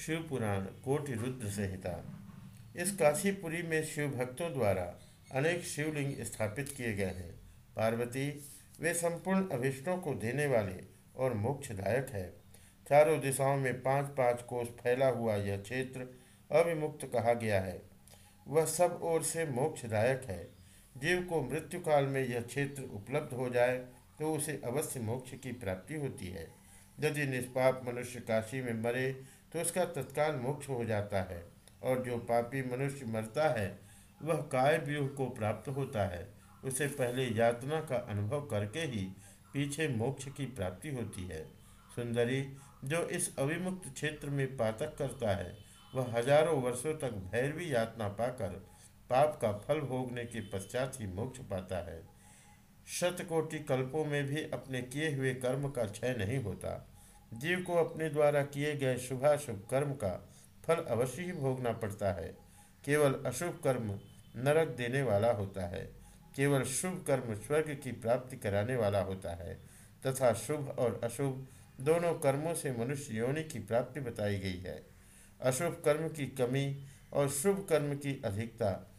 शिव पुराण कोटि रुद्र संहिता इस काशीपुरी में शिव भक्तों द्वारा अनेक शिवलिंग स्थापित किए गए हैं। पार्वती, वे संपूर्ण अभिष्टों को देने वाले और मोक्षदायक है। चारों दिशाओं में पाँच पाँच कोष फैला हुआ यह क्षेत्र अविमुक्त कहा गया है। वह सब ओर से मोक्षदायक है। जीव को मृत्यु काल में यह क्षेत्र उपलब्ध हो जाए तो उसे अवश्य मोक्ष की प्राप्ति होती है। यदि निष्पाप मनुष्य काशी में मरे तो उसका तत्काल मोक्ष हो जाता है और जो पापी मनुष्य मरता है, वह काय व्यूह को प्राप्त होता है? उसे पहले यातना का अनुभव करके ही पीछे मोक्ष की प्राप्ति होती है। सुंदरी, जो इस अविमुक्त क्षेत्र में पातक करता है, वह हज़ारों वर्षों तक भैरवी यातना पाकर पाप का फल भोगने के पश्चात ही मोक्ष पाता है। शतकोटि कल्पों में भी अपने किए हुए कर्म का क्षय नहीं होता। जीव को अपने द्वारा किए गए शुभाशुभ कर्म का फल अवश्य ही भोगना पड़ता है। केवल अशुभ कर्म नरक देने वाला होता है। केवल शुभ कर्म स्वर्ग की प्राप्ति कराने वाला होता है। तथा शुभ और अशुभ दोनों कर्मों से मनुष्य योनि की प्राप्ति बताई गई है। अशुभ कर्म की कमी और शुभ कर्म की अधिकता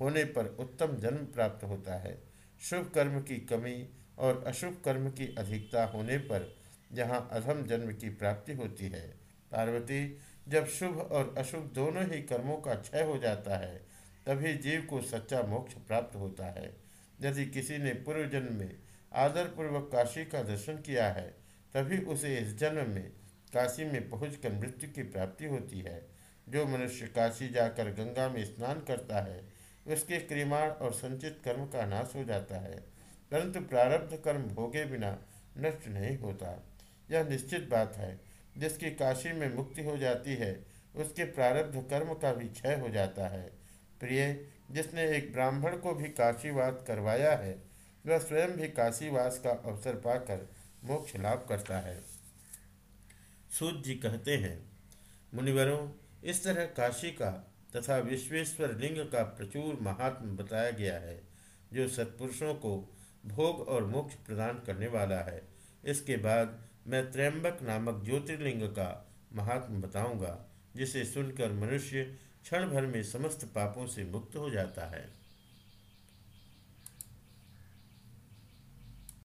होने पर उत्तम जन्म प्राप्त होता है। शुभ कर्म की कमी और अशुभ कर्म की अधिकता होने पर जहाँ अधम जन्म की प्राप्ति होती है। पार्वती, जब शुभ और अशुभ दोनों ही कर्मों का क्षय हो जाता है, तभी जीव को सच्चा मोक्ष प्राप्त होता है। यदि किसी ने पूर्व जन्म में आदरपूर्वक काशी का दर्शन किया है, तभी उसे इस जन्म में काशी में पहुंचकर मृत्यु की प्राप्ति होती है। जो मनुष्य काशी जाकर गंगा में स्नान करता है, उसके क्रिमाण और संचित कर्म का नाश हो जाता है, परंतु प्रारब्ध कर्म भोगे बिना नष्ट नहीं होता। यह निश्चित बात है, जिसकी काशी में मुक्ति हो जाती है, उसके प्रारब्ध कर्म का भी क्षय हो जाता है। प्रिय, जिसने एक ब्राह्मण को भी काशीवास करवाया है, वह स्वयं भी काशीवास का अवसर पाकर मोक्ष लाभ करता है। सूत जी कहते हैं, मुनिवरों, इस तरह काशी का तथा विश्वेश्वर लिंग का प्रचुर महात्म बताया गया है, जो सत्पुरुषों को भोग और मोक्ष प्रदान करने वाला है। इसके बाद मैं त्रयंबक नामक ज्योतिर्लिंग का महात्म बताऊँगा, जिसे सुनकर मनुष्य क्षण भर में समस्त पापों से मुक्त हो जाता है।